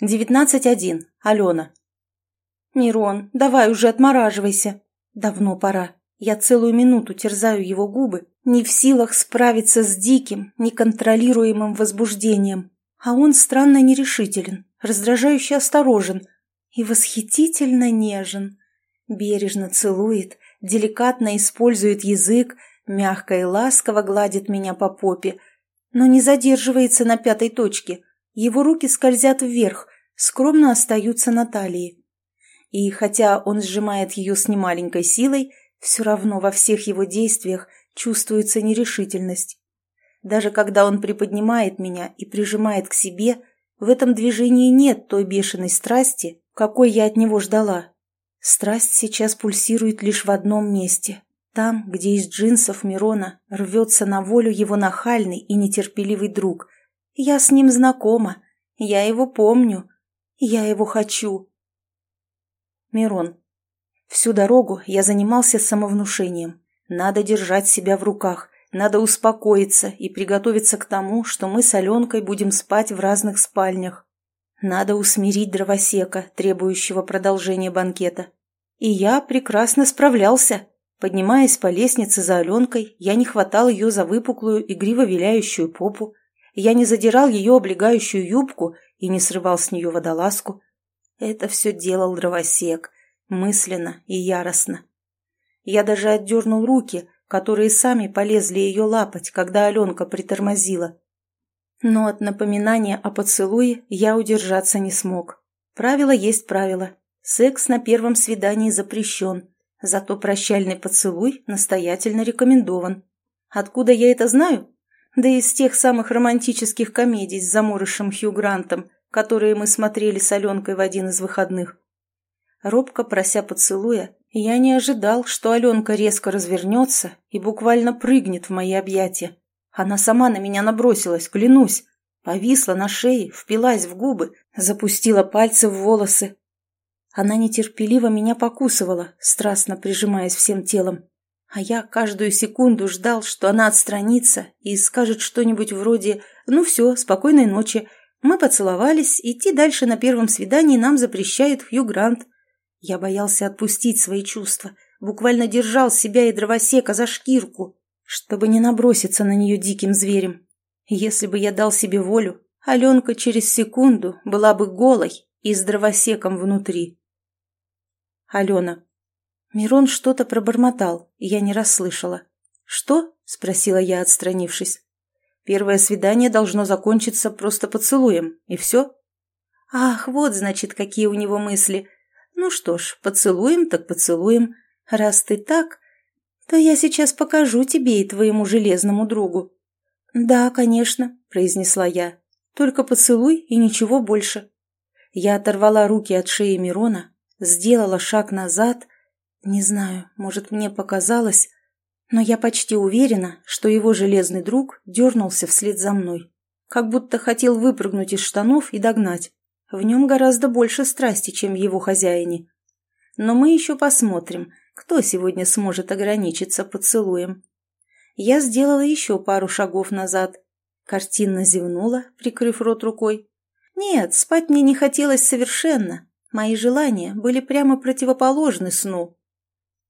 19.1. Алена. «Мирон, давай уже отмораживайся. Давно пора. Я целую минуту терзаю его губы, не в силах справиться с диким, неконтролируемым возбуждением. А он странно нерешителен, раздражающе осторожен и восхитительно нежен. Бережно целует, деликатно использует язык, мягко и ласково гладит меня по попе, но не задерживается на пятой точке. Его руки скользят вверх, скромно остаются на талии. И хотя он сжимает ее с немаленькой силой, все равно во всех его действиях чувствуется нерешительность. Даже когда он приподнимает меня и прижимает к себе, в этом движении нет той бешеной страсти, какой я от него ждала. Страсть сейчас пульсирует лишь в одном месте. Там, где из джинсов Мирона рвется на волю его нахальный и нетерпеливый друг. Я с ним знакома. Я его помню. Я его хочу. Мирон. Всю дорогу я занимался самовнушением. Надо держать себя в руках, надо успокоиться и приготовиться к тому, что мы с Аленкой будем спать в разных спальнях. Надо усмирить дровосека, требующего продолжения банкета. И я прекрасно справлялся. Поднимаясь по лестнице за Аленкой, я не хватал ее за выпуклую, игриво виляющую попу. Я не задирал ее облегающую юбку и не срывал с нее водолазку. Это все делал дровосек, мысленно и яростно. Я даже отдернул руки, которые сами полезли ее лапать, когда Аленка притормозила. Но от напоминания о поцелуе я удержаться не смог. Правило есть правило. Секс на первом свидании запрещен, зато прощальный поцелуй настоятельно рекомендован. Откуда я это знаю? Да из тех самых романтических комедий с заморышем Хью Грантом, которые мы смотрели с Аленкой в один из выходных. Робко прося поцелуя, я не ожидал, что Аленка резко развернется и буквально прыгнет в мои объятия. Она сама на меня набросилась, клянусь. Повисла на шее, впилась в губы, запустила пальцы в волосы. Она нетерпеливо меня покусывала, страстно прижимаясь всем телом. А я каждую секунду ждал, что она отстранится и скажет что-нибудь вроде «Ну все, спокойной ночи, мы поцеловались, идти дальше на первом свидании нам запрещает Хью Грант. Я боялся отпустить свои чувства, буквально держал себя и дровосека за шкирку, чтобы не наброситься на нее диким зверем. Если бы я дал себе волю, Аленка через секунду была бы голой и с дровосеком внутри. Алена. Мирон что-то пробормотал, и я не расслышала. «Что?» – спросила я, отстранившись. Первое свидание должно закончиться просто поцелуем, и все. Ах, вот, значит, какие у него мысли. Ну что ж, поцелуем так поцелуем. Раз ты так, то я сейчас покажу тебе и твоему железному другу. Да, конечно, произнесла я. Только поцелуй и ничего больше. Я оторвала руки от шеи Мирона, сделала шаг назад. Не знаю, может, мне показалось, но я почти уверена, что его железный друг дернулся вслед за мной, как будто хотел выпрыгнуть из штанов и догнать. В нем гораздо больше страсти, чем в его хозяине. Но мы еще посмотрим, кто сегодня сможет ограничиться поцелуем. Я сделала еще пару шагов назад. Картинно зевнула, прикрыв рот рукой. Нет, спать мне не хотелось совершенно. Мои желания были прямо противоположны сну.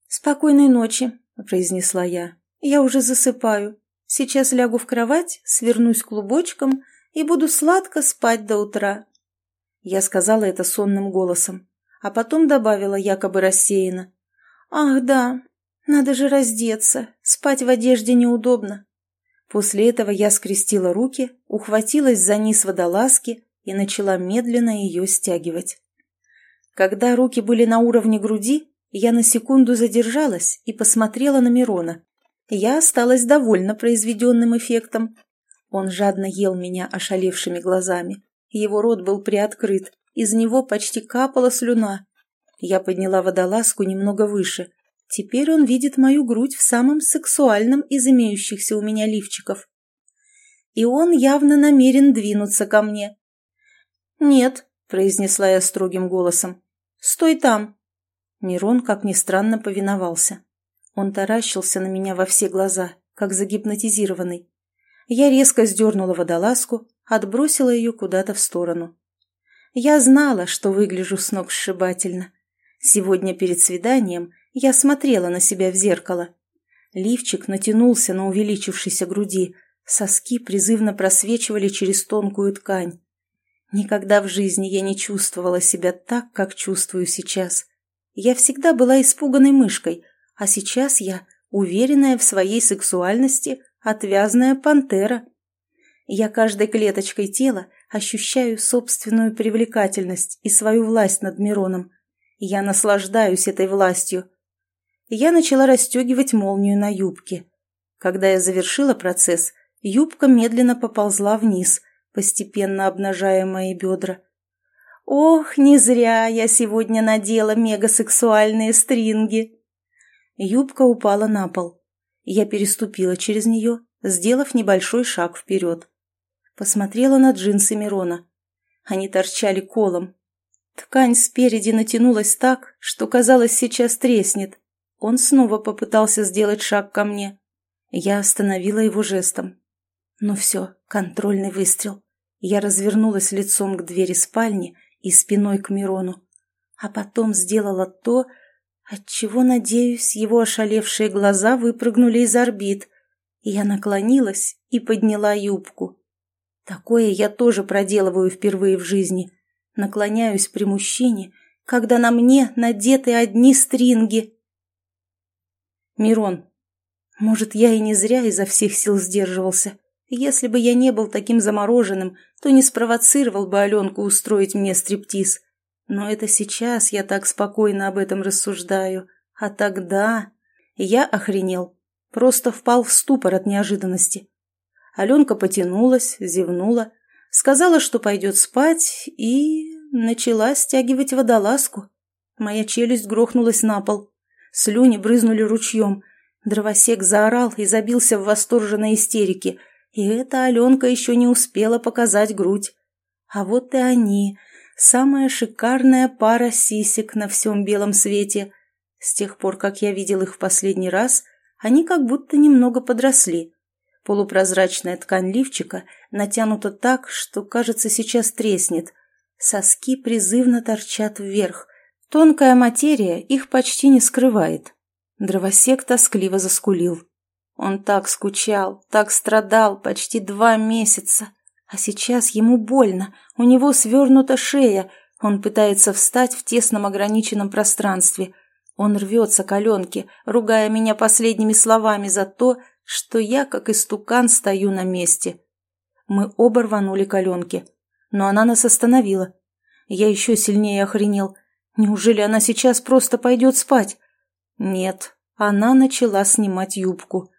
«Спокойной ночи», произнесла я. «Я уже засыпаю. Сейчас лягу в кровать, свернусь клубочком и буду сладко спать до утра». Я сказала это сонным голосом, а потом добавила якобы рассеянно. «Ах, да, надо же раздеться, спать в одежде неудобно». После этого я скрестила руки, ухватилась за низ водолазки и начала медленно ее стягивать. Когда руки были на уровне груди, я на секунду задержалась и посмотрела на Мирона. Я осталась довольна произведенным эффектом. Он жадно ел меня ошалевшими глазами. Его рот был приоткрыт, из него почти капала слюна. Я подняла водолазку немного выше. Теперь он видит мою грудь в самом сексуальном из имеющихся у меня лифчиков. И он явно намерен двинуться ко мне. «Нет», — произнесла я строгим голосом, — «стой там». Мирон, как ни странно, повиновался. Он таращился на меня во все глаза, как загипнотизированный. Я резко сдернула водолазку, отбросила ее куда-то в сторону. Я знала, что выгляжу с ног сшибательно. Сегодня перед свиданием я смотрела на себя в зеркало. Лифчик натянулся на увеличившейся груди, соски призывно просвечивали через тонкую ткань. Никогда в жизни я не чувствовала себя так, как чувствую сейчас. Я всегда была испуганной мышкой, а сейчас я уверенная в своей сексуальности, отвязная пантера. Я каждой клеточкой тела ощущаю собственную привлекательность и свою власть над Мироном. Я наслаждаюсь этой властью. Я начала расстегивать молнию на юбке. Когда я завершила процесс, юбка медленно поползла вниз – постепенно обнажая мои бедра. «Ох, не зря я сегодня надела мегасексуальные стринги!» Юбка упала на пол. Я переступила через нее, сделав небольшой шаг вперед. Посмотрела на джинсы Мирона. Они торчали колом. Ткань спереди натянулась так, что, казалось, сейчас треснет. Он снова попытался сделать шаг ко мне. Я остановила его жестом. Ну все, контрольный выстрел. Я развернулась лицом к двери спальни и спиной к Мирону, а потом сделала то, от чего, надеюсь, его ошалевшие глаза выпрыгнули из орбит. Я наклонилась и подняла юбку. Такое я тоже проделываю впервые в жизни. Наклоняюсь при мужчине, когда на мне надеты одни стринги. Мирон, может, я и не зря изо всех сил сдерживался. Если бы я не был таким замороженным, то не спровоцировал бы Аленку устроить мне стриптиз. Но это сейчас я так спокойно об этом рассуждаю. А тогда... Я охренел. Просто впал в ступор от неожиданности. Аленка потянулась, зевнула, сказала, что пойдет спать, и... начала стягивать водолазку. Моя челюсть грохнулась на пол. Слюни брызнули ручьем. Дровосек заорал и забился в восторженной истерике, и эта Аленка еще не успела показать грудь. А вот и они, самая шикарная пара сисек на всем белом свете. С тех пор, как я видел их в последний раз, они как будто немного подросли. Полупрозрачная ткань лифчика натянута так, что, кажется, сейчас треснет. Соски призывно торчат вверх. Тонкая материя их почти не скрывает. Дровосек тоскливо заскулил. Он так скучал, так страдал почти два месяца. А сейчас ему больно, у него свернута шея, он пытается встать в тесном ограниченном пространстве. Он рвется к Аленке, ругая меня последними словами за то, что я, как истукан, стою на месте. Мы оба рванули к Аленке, но она нас остановила. Я еще сильнее охренел. Неужели она сейчас просто пойдет спать? Нет, она начала снимать юбку.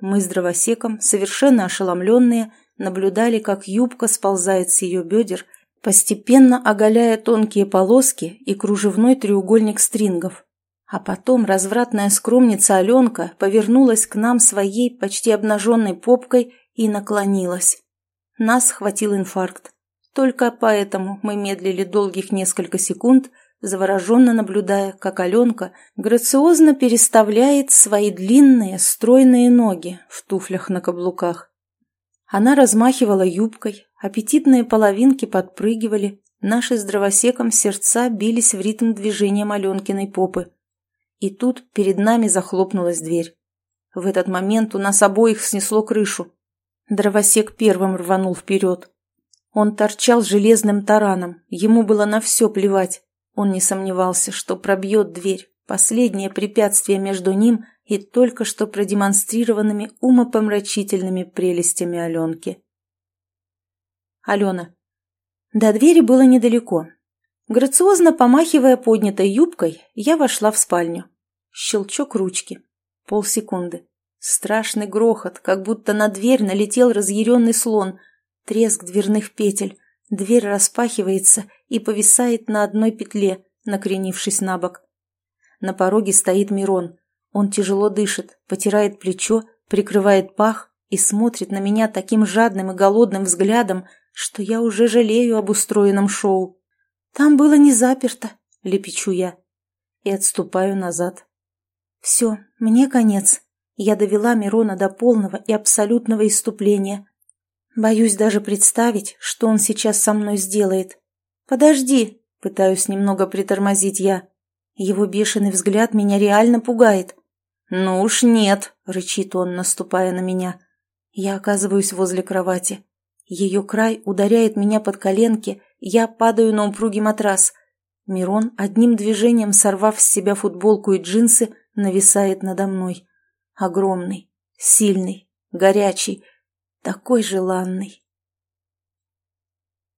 Мы с дровосеком, совершенно ошеломленные, наблюдали, как юбка сползает с ее бедер, постепенно оголяя тонкие полоски и кружевной треугольник стрингов. А потом развратная скромница Аленка повернулась к нам своей почти обнаженной попкой и наклонилась. Нас схватил инфаркт. Только поэтому мы медлили долгих несколько секунд, завороженно наблюдая, как Аленка грациозно переставляет свои длинные стройные ноги в туфлях на каблуках. Она размахивала юбкой, аппетитные половинки подпрыгивали, наши с дровосеком сердца бились в ритм движения Аленкиной попы. И тут перед нами захлопнулась дверь. В этот момент у нас обоих снесло крышу. Дровосек первым рванул вперед. Он торчал железным тараном, ему было на все плевать. Он не сомневался, что пробьет дверь, последнее препятствие между ним и только что продемонстрированными умопомрачительными прелестями Аленки. Алена. До двери было недалеко. Грациозно помахивая поднятой юбкой, я вошла в спальню. Щелчок ручки. Полсекунды. Страшный грохот, как будто на дверь налетел разъяренный слон. Треск дверных петель. Дверь распахивается и повисает на одной петле, накренившись на бок. На пороге стоит Мирон. Он тяжело дышит, потирает плечо, прикрывает пах и смотрит на меня таким жадным и голодным взглядом, что я уже жалею об устроенном шоу. «Там было не заперто», — лепечу я. И отступаю назад. «Все, мне конец. Я довела Мирона до полного и абсолютного иступления. Боюсь даже представить, что он сейчас со мной сделает. «Подожди!» – пытаюсь немного притормозить я. Его бешеный взгляд меня реально пугает. «Ну уж нет!» – рычит он, наступая на меня. Я оказываюсь возле кровати. Ее край ударяет меня под коленки, я падаю на упругий матрас. Мирон, одним движением сорвав с себя футболку и джинсы, нависает надо мной. Огромный, сильный, горячий, такой желанный.